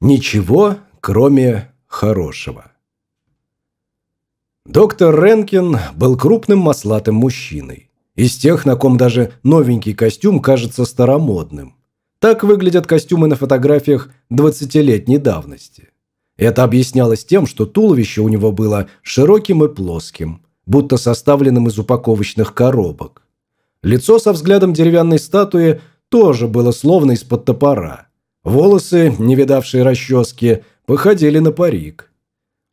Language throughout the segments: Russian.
Ничего, кроме хорошего. Доктор Ренкин был крупным маслатым мужчиной. Из тех, на ком даже новенький костюм кажется старомодным. Так выглядят костюмы на фотографиях 20-летней давности. Это объяснялось тем, что туловище у него было широким и плоским, будто составленным из упаковочных коробок. Лицо со взглядом деревянной статуи тоже было словно из-под топора – Волосы, не видавшие расчески, походили на парик.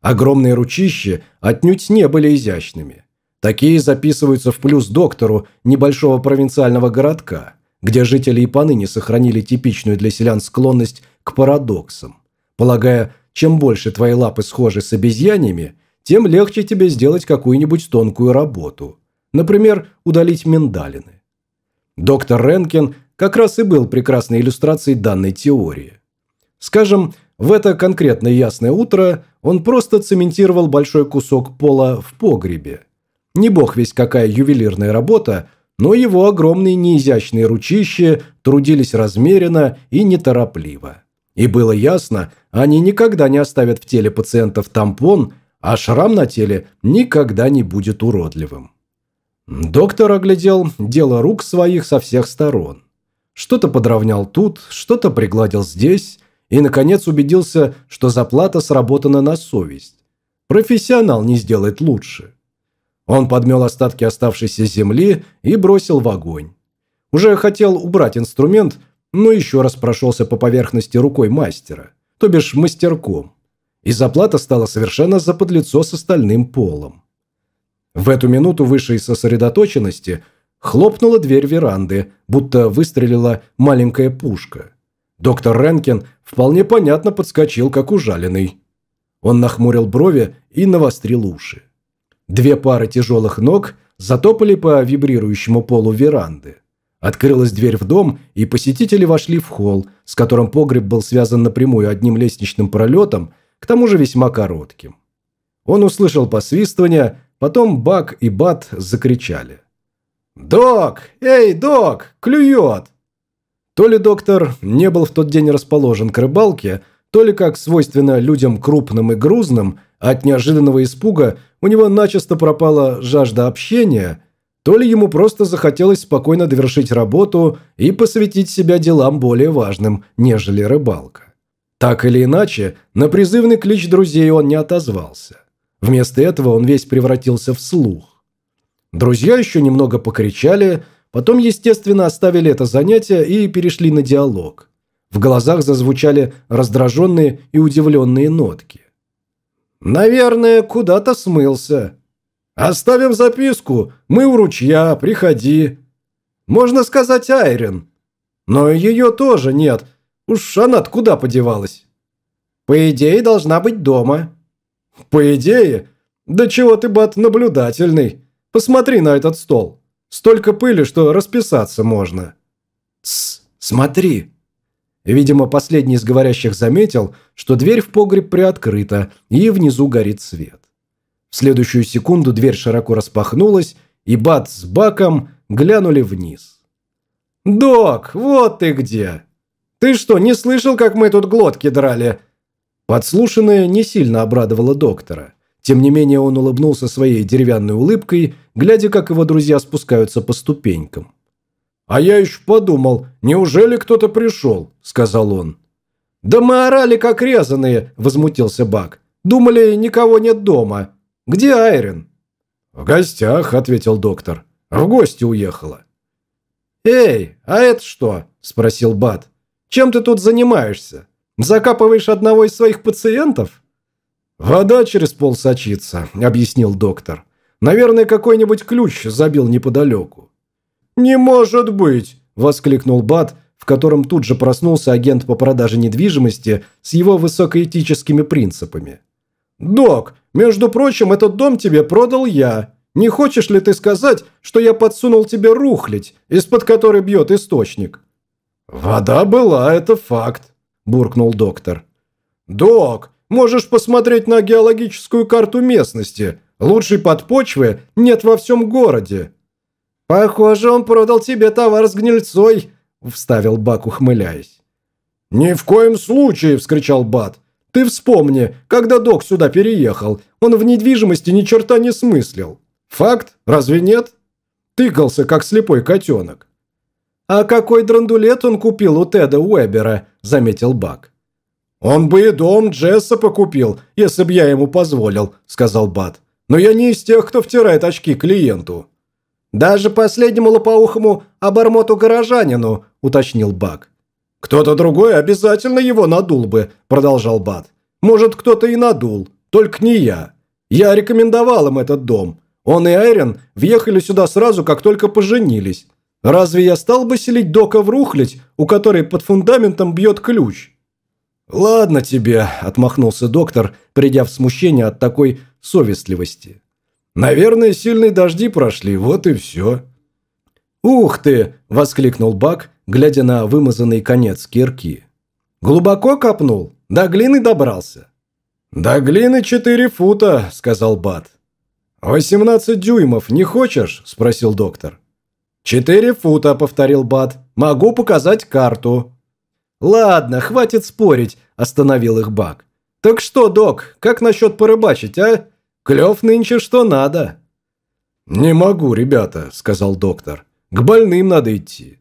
Огромные ручища отнюдь не были изящными. Такие записываются в плюс доктору небольшого провинциального городка, где жители и поныне сохранили типичную для селян склонность к парадоксам, полагая, чем больше твои лапы схожи с обезьянами, тем легче тебе сделать какую-нибудь тонкую работу. Например, удалить миндалины. Доктор Ренкин как раз и был прекрасной иллюстрацией данной теории. Скажем, в это конкретное ясное утро он просто цементировал большой кусок пола в погребе. Не бог весь какая ювелирная работа, но его огромные неизящные ручища трудились размеренно и неторопливо. И было ясно, они никогда не оставят в теле пациентов тампон, а шрам на теле никогда не будет уродливым. Доктор оглядел дело рук своих со всех сторон. Что-то подровнял тут, что-то пригладил здесь и, наконец, убедился, что заплата сработана на совесть. Профессионал не сделает лучше. Он подмел остатки оставшейся земли и бросил в огонь. Уже хотел убрать инструмент, но еще раз прошелся по поверхности рукой мастера, то бишь мастерком. И заплата стала совершенно заподлицо с остальным полом. В эту минуту высшей сосредоточенности – Хлопнула дверь веранды, будто выстрелила маленькая пушка. Доктор Ренкин вполне понятно подскочил, как ужаленный. Он нахмурил брови и навострил уши. Две пары тяжелых ног затопали по вибрирующему полу веранды. Открылась дверь в дом, и посетители вошли в холл, с которым погреб был связан напрямую одним лестничным пролетом, к тому же весьма коротким. Он услышал посвистывание, потом Бак и Бат закричали. «Док! Эй, док! Клюет!» То ли доктор не был в тот день расположен к рыбалке, то ли, как свойственно людям крупным и грузным, от неожиданного испуга у него начисто пропала жажда общения, то ли ему просто захотелось спокойно довершить работу и посвятить себя делам более важным, нежели рыбалка. Так или иначе, на призывный клич друзей он не отозвался. Вместо этого он весь превратился в слух. Друзья еще немного покричали, потом, естественно, оставили это занятие и перешли на диалог. В глазах зазвучали раздраженные и удивленные нотки. «Наверное, куда-то смылся. Оставим записку. Мы у ручья, приходи. Можно сказать Айрен. Но ее тоже нет. Уж она куда подевалась?» «По идее, должна быть дома». «По идее? Да чего ты, бат, наблюдательный. Посмотри на этот стол. Столько пыли, что расписаться можно». «Тсс, смотри». Видимо, последний из говорящих заметил, что дверь в погреб приоткрыта, и внизу горит свет. В следующую секунду дверь широко распахнулась, и Бат с Баком глянули вниз. «Док, вот ты где! Ты что, не слышал, как мы тут глотки драли?» Подслушанное не сильно обрадовало доктора. Тем не менее он улыбнулся своей деревянной улыбкой, глядя, как его друзья спускаются по ступенькам. «А я еще подумал, неужели кто-то пришел?» – сказал он. «Да мы орали, как резаные!» – возмутился Бак. «Думали, никого нет дома. Где Айрин?» «В гостях», – ответил доктор. «В гости уехала». «Эй, а это что?» – спросил Бат. «Чем ты тут занимаешься? Закапываешь одного из своих пациентов?» «Вода через пол сочится», – объяснил доктор. «Наверное, какой-нибудь ключ забил неподалеку». «Не может быть!» – воскликнул Бат, в котором тут же проснулся агент по продаже недвижимости с его высокоэтическими принципами. «Док, между прочим, этот дом тебе продал я. Не хочешь ли ты сказать, что я подсунул тебе рухлядь, из-под которой бьет источник?» «Вода была, это факт», – буркнул доктор. «Док, Можешь посмотреть на геологическую карту местности. Лучшей подпочвы нет во всем городе». «Похоже, он продал тебе товар с гнильцой», – вставил Бак, ухмыляясь. «Ни в коем случае!» – вскричал Бат. «Ты вспомни, когда док сюда переехал, он в недвижимости ни черта не смыслил. Факт? Разве нет?» Тыкался, как слепой котенок. «А какой драндулет он купил у Теда Уэбера?» – заметил Бак. «Он бы и дом Джесса покупил, если б я ему позволил», – сказал Бат. «Но я не из тех, кто втирает очки клиенту». «Даже последнему лопоухому обормоту-горожанину», – уточнил Бак. «Кто-то другой обязательно его надул бы», – продолжал Бат. «Может, кто-то и надул, только не я. Я рекомендовал им этот дом. Он и Айрен въехали сюда сразу, как только поженились. Разве я стал бы селить Дока в рухлядь, у которой под фундаментом бьет ключ?» «Ладно тебе», – отмахнулся доктор, придя в смущение от такой совестливости. «Наверное, сильные дожди прошли, вот и все». «Ух ты!» – воскликнул Бак, глядя на вымазанный конец кирки. «Глубоко копнул? До глины добрался?» «До глины четыре фута», – сказал Бат. «Восемнадцать дюймов не хочешь?» – спросил доктор. «Четыре фута», – повторил Бат. «Могу показать карту». «Ладно, хватит спорить», – остановил их Бак. «Так что, док, как насчет порыбачить, а? Клев нынче что надо». «Не могу, ребята», – сказал доктор. «К больным надо идти».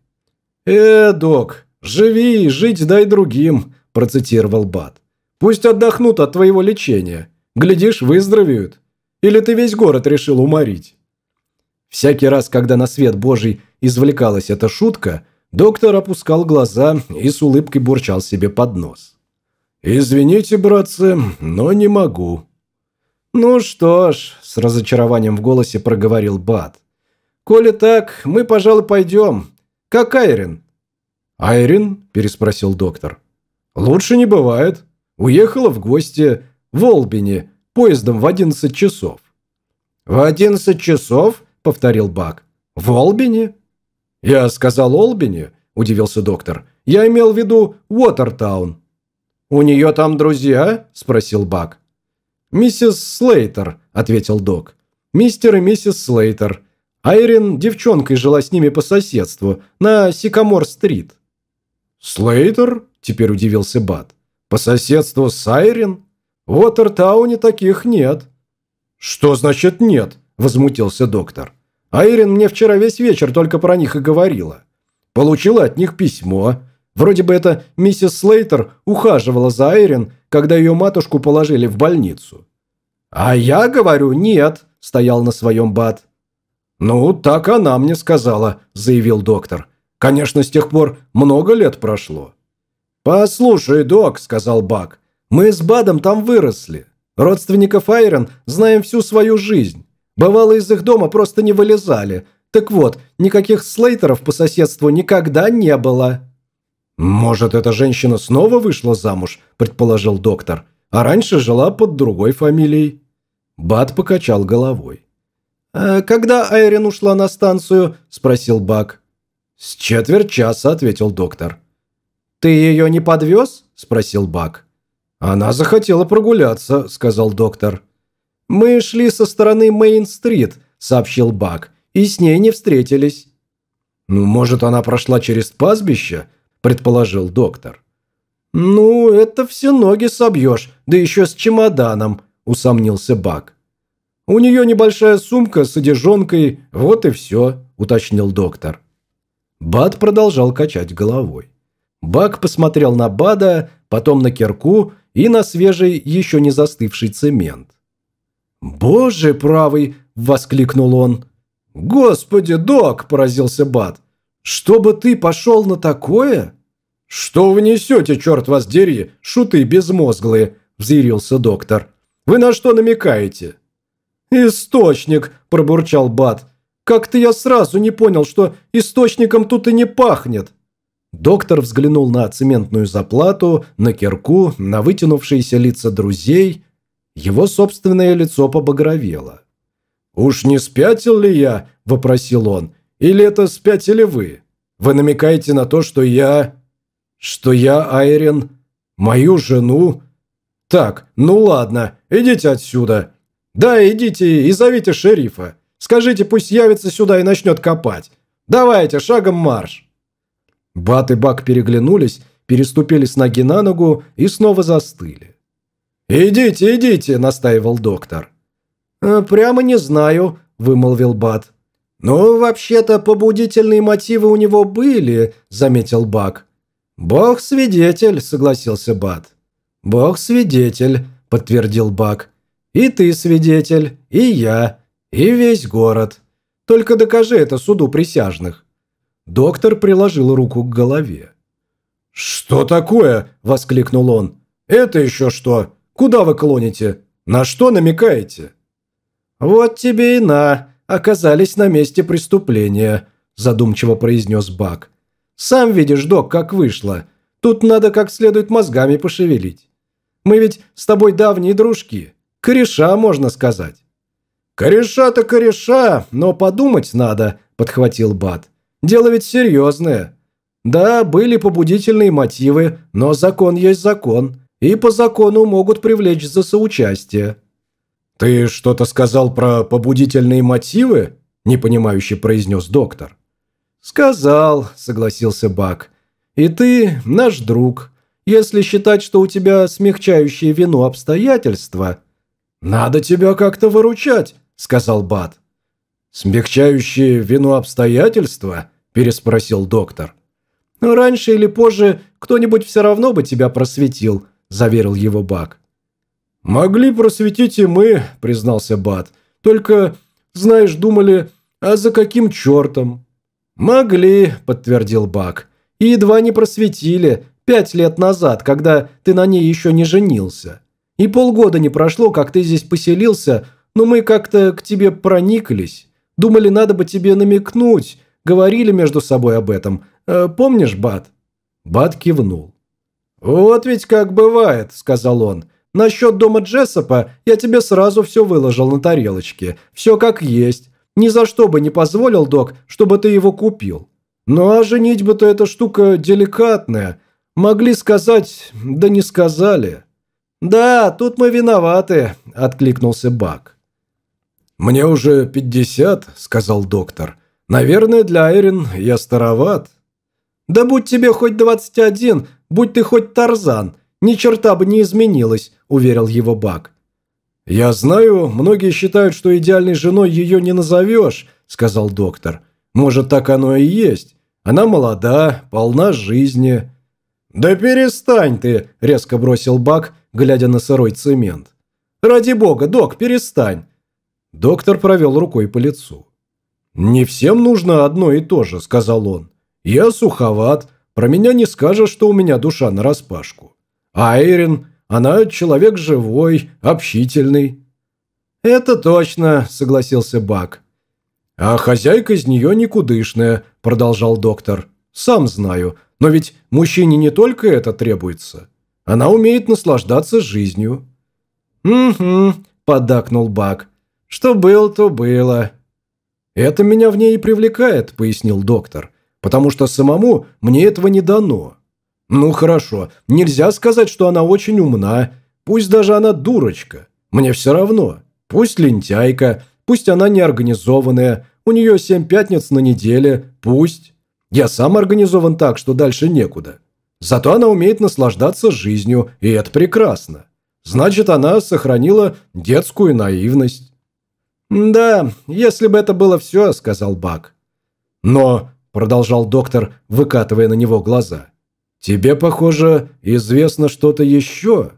«Э, док, живи жить дай другим», – процитировал Бат. «Пусть отдохнут от твоего лечения. Глядишь, выздоровеют. Или ты весь город решил уморить?» Всякий раз, когда на свет Божий извлекалась эта шутка, доктор опускал глаза и с улыбкой бурчал себе под нос. «Извините, братцы, но не могу». «Ну что ж», – с разочарованием в голосе проговорил Бат. «Коли так, мы, пожалуй, пойдем. Как Айрин?» «Айрин?» – переспросил доктор. «Лучше не бывает. Уехала в гости в Олбине поездом в одиннадцать часов». «В одиннадцать часов?» повторил Бак. «В Олбине?» «Я сказал Олбине?» – удивился доктор. «Я имел в виду Уотертаун». «У нее там друзья?» – спросил Бак. «Миссис Слейтер», – ответил док. «Мистер и миссис Слейтер. Айрин девчонкой жила с ними по соседству, на Сикамор-стрит». «Слейтер?» – теперь удивился Бат. «По соседству с Айрин? В Уотертауне таких нет». «Что значит нет?» – возмутился доктор. «Айрин мне вчера весь вечер только про них и говорила. Получила от них письмо. Вроде бы это миссис Слейтер ухаживала за Айрин, когда ее матушку положили в больницу». «А я говорю, нет», – стоял на своем Бат. «Ну, так она мне сказала», – заявил доктор. «Конечно, с тех пор много лет прошло». «Послушай, док», – сказал Бак, – «мы с Бадом там выросли. Родственников Айрон знаем всю свою жизнь. Бывало, из их дома просто не вылезали. Так вот, никаких слейтеров по соседству никогда не было». «Может, эта женщина снова вышла замуж?» – предположил доктор. «А раньше жила под другой фамилией». Бат покачал головой. «А когда Айрин ушла на станцию?» – спросил Бак. «С четверть часа», – ответил доктор. «Ты ее не подвез?» – спросил Бак. «Она захотела прогуляться», – сказал доктор. «Мы шли со стороны Мейн-стрит», – сообщил Бак, – «и с ней не встретились». «Ну, может, она прошла через пастбище?» – предположил доктор. «Ну, это все ноги собьешь, да еще с чемоданом», – усомнился Бак. «У нее небольшая сумка с одежонкой, вот и все», – уточнил доктор. Бад продолжал качать головой. Бак посмотрел на Бада, потом на кирку и на свежий, еще не застывший цемент. «Боже правый!» – воскликнул он. «Господи, док!» – поразился Бат. «Чтобы ты пошел на такое?» «Что вы несете, черт вас дери, шуты безмозглые!» – взъярился доктор. «Вы на что намекаете?» «Источник!» – пробурчал Бат. «Как-то я сразу не понял, что источником тут и не пахнет!» Доктор взглянул на цементную заплату, на кирку, на вытянувшиеся лица друзей его собственное лицо побагровело. «Уж не спятил ли я?» – вопросил он. «Или это спятили вы? Вы намекаете на то, что я... что я, Айрин, мою жену? Так, ну ладно, идите отсюда. Да, идите и зовите шерифа. Скажите, пусть явится сюда и начнет копать. Давайте, шагом марш!» Бат и Бак переглянулись, переступили с ноги на ногу и снова застыли. «Идите, идите», – настаивал доктор. «Э, «Прямо не знаю», – вымолвил Бат. «Ну, вообще-то, побудительные мотивы у него были», – заметил Бак. «Бог свидетель», – согласился Бат. «Бог свидетель», – подтвердил Бак. «И ты свидетель, и я, и весь город. Только докажи это суду присяжных». Доктор приложил руку к голове. «Что такое?» – воскликнул он. «Это еще что? Куда вы клоните? На что намекаете?» «Вот тебе и на, оказались на месте преступления», – задумчиво произнес Бак. «Сам видишь, док, как вышло. Тут надо как следует мозгами пошевелить. Мы ведь с тобой давние дружки. Кореша, можно сказать». «Кореша-то кореша, но подумать надо», – подхватил Бат. «Дело ведь серьезное. Да, были побудительные мотивы, но закон есть закон, и по закону могут привлечь за соучастие». «Ты что-то сказал про побудительные мотивы?» – непонимающе произнес доктор. «Сказал», – согласился Бак. «И ты наш друг. Если считать, что у тебя смягчающие вину обстоятельства...» «Надо тебя как-то выручать», – сказал Бат. «Смягчающие вину обстоятельства?» – переспросил доктор. «Раньше или позже кто-нибудь все равно бы тебя просветил», – заверил его Бак. «Могли просветить и мы», – признался Бат. «Только, знаешь, думали, а за каким чертом?» «Могли», – подтвердил Бак. «И едва не просветили, пять лет назад, когда ты на ней еще не женился. И полгода не прошло, как ты здесь поселился, но мы как-то к тебе прониклись. Думали, надо бы тебе намекнуть, говорили между собой об этом. Э, помнишь, Бат?» Бат кивнул. «Вот ведь как бывает», – сказал он. Насчет дома Джессопа я тебе сразу все выложил на тарелочке. Все как есть. Ни за что бы не позволил, док, чтобы ты его купил. Ну а женитьба-то эта штука деликатная. Могли сказать, да не сказали. Да, тут мы виноваты, откликнулся Бак. Мне уже пятьдесят, сказал доктор. Наверное, для Айрин я староват. Да будь тебе хоть двадцать один, будь ты хоть Тарзан – ни черта бы не изменилось», – уверил его Бак. «Я знаю, многие считают, что идеальной женой ее не назовешь», – сказал доктор. «Может, так оно и есть. Она молода, полна жизни». «Да перестань ты!» – резко бросил Бак, глядя на сырой цемент. «Ради бога, док, перестань!» Доктор провел рукой по лицу. «Не всем нужно одно и то же», – сказал он. «Я суховат, про меня не скажешь, что у меня душа нараспашку. А Эйрин, она человек живой, общительный». «Это точно», – согласился Бак. «А хозяйка из нее никудышная», – продолжал доктор. «Сам знаю, но ведь мужчине не только это требуется. Она умеет наслаждаться жизнью». «Угу», – поддакнул Бак. «Что было, то было». «Это меня в ней и привлекает», – пояснил доктор. «Потому что самому мне этого не дано. Ну хорошо, нельзя сказать, что она очень умна. Пусть даже она дурочка. Мне все равно. Пусть лентяйка, пусть она неорганизованная, у нее семь пятниц на неделе, пусть. Я сам организован так, что дальше некуда. Зато она умеет наслаждаться жизнью, и это прекрасно. Значит, она сохранила детскую наивность. «Да, если бы это было все», – сказал Бак. «Но», – продолжал доктор, выкатывая на него глаза – Тебе, похоже, известно что-то еще?»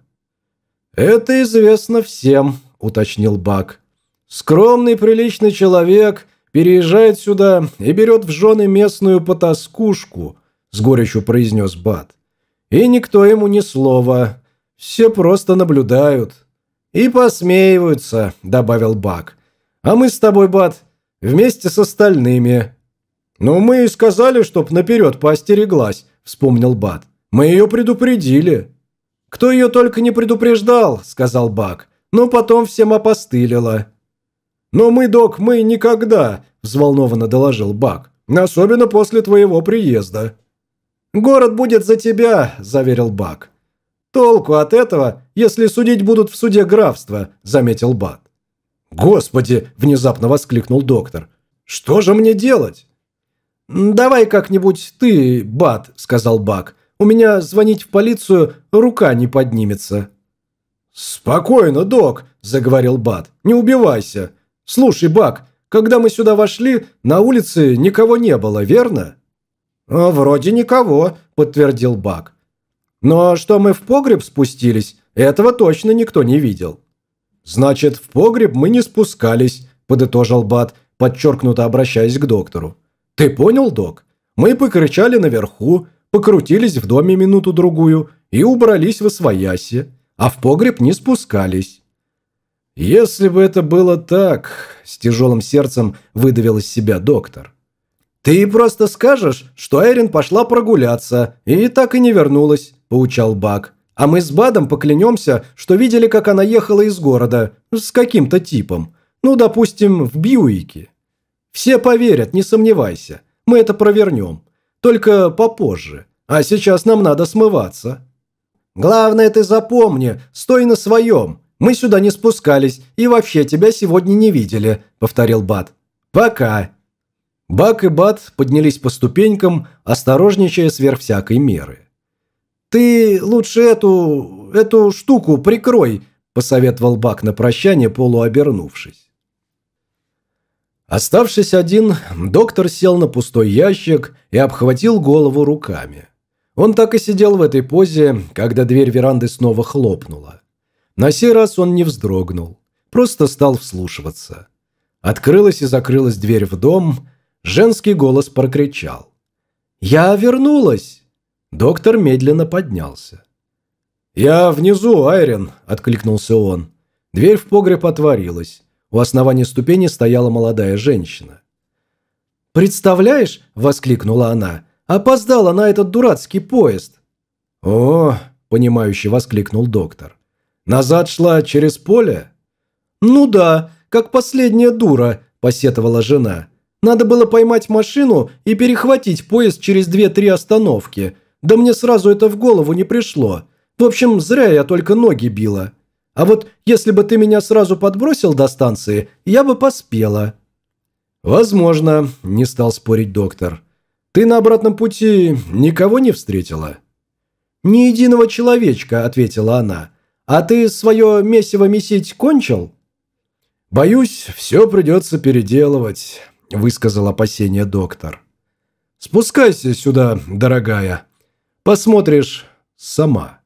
«Это известно всем», – уточнил Бак. «Скромный, приличный человек переезжает сюда и берет в жены местную потаскушку», – с горечью произнес Бат. «И никто ему ни слова. Все просто наблюдают». «И посмеиваются», – добавил Бак. «А мы с тобой, Бат, вместе с остальными». «Ну, мы и сказали, чтоб наперед поостереглась», вспомнил Бат. «Мы ее предупредили». «Кто ее только не предупреждал», – сказал Бак. «Но потом всем опостылило». «Но мы, док, мы никогда», – взволнованно доложил Бак. «Особенно после твоего приезда». «Город будет за тебя», – заверил Бак. «Толку от этого, если судить будут в суде графства», – заметил Бат. «Господи!» – внезапно воскликнул доктор. «Что же мне делать?» «Давай как-нибудь ты, Бат», – сказал Бак. У меня звонить в полицию рука не поднимется». «Спокойно, док», – заговорил Бат. «Не убивайся. Слушай, Бак, когда мы сюда вошли, на улице никого не было, верно?» «А, «Вроде никого», – подтвердил Бак. «Но что мы в погреб спустились, этого точно никто не видел». «Значит, в погреб мы не спускались», – подытожил Бат, подчеркнуто обращаясь к доктору. «Ты понял, док? Мы покричали наверху, покрутились в доме минуту-другую и убрались в освояси, а в погреб не спускались». «Если бы это было так», – с тяжелым сердцем выдавил из себя доктор. «Ты просто скажешь, что Эрин пошла прогуляться и так и не вернулась», – поучал Бак. «А мы с Бадом поклянемся, что видели, как она ехала из города с каким-то типом. Ну, допустим, в Бьюике. Все поверят, не сомневайся. Мы это провернем. Только попозже. А сейчас нам надо смываться». «Главное, ты запомни, стой на своем. Мы сюда не спускались и вообще тебя сегодня не видели», – повторил Бад. «Пока». Бак и Бат поднялись по ступенькам, осторожничая сверх всякой меры. «Ты лучше эту... эту штуку прикрой», – посоветовал Бак на прощание, полуобернувшись. Оставшись один, доктор сел на пустой ящик и обхватил голову руками. Он так и сидел в этой позе, когда дверь веранды снова хлопнула. На сей раз он не вздрогнул, просто стал вслушиваться. Открылась и закрылась дверь в дом – Женский голос прокричал. «Я вернулась!» Доктор медленно поднялся. «Я внизу, Айрин!» – откликнулся он. Дверь в погреб отворилась. У основания ступени стояла молодая женщина. «Представляешь?» – воскликнула она. «Опоздала на этот дурацкий поезд!» «О!» – понимающе воскликнул доктор. «Назад шла через поле?» «Ну да, как последняя дура!» – посетовала жена. Надо было поймать машину и перехватить поезд через две-три остановки. Да мне сразу это в голову не пришло. В общем, зря я только ноги била. А вот если бы ты меня сразу подбросил до станции, я бы поспела». «Возможно», – не стал спорить доктор. «Ты на обратном пути никого не встретила?» «Ни единого человечка», – ответила она. «А ты свое месиво месить кончил?» «Боюсь, все придется переделывать». – высказал опасение доктор. «Спускайся сюда, дорогая. Посмотришь сама».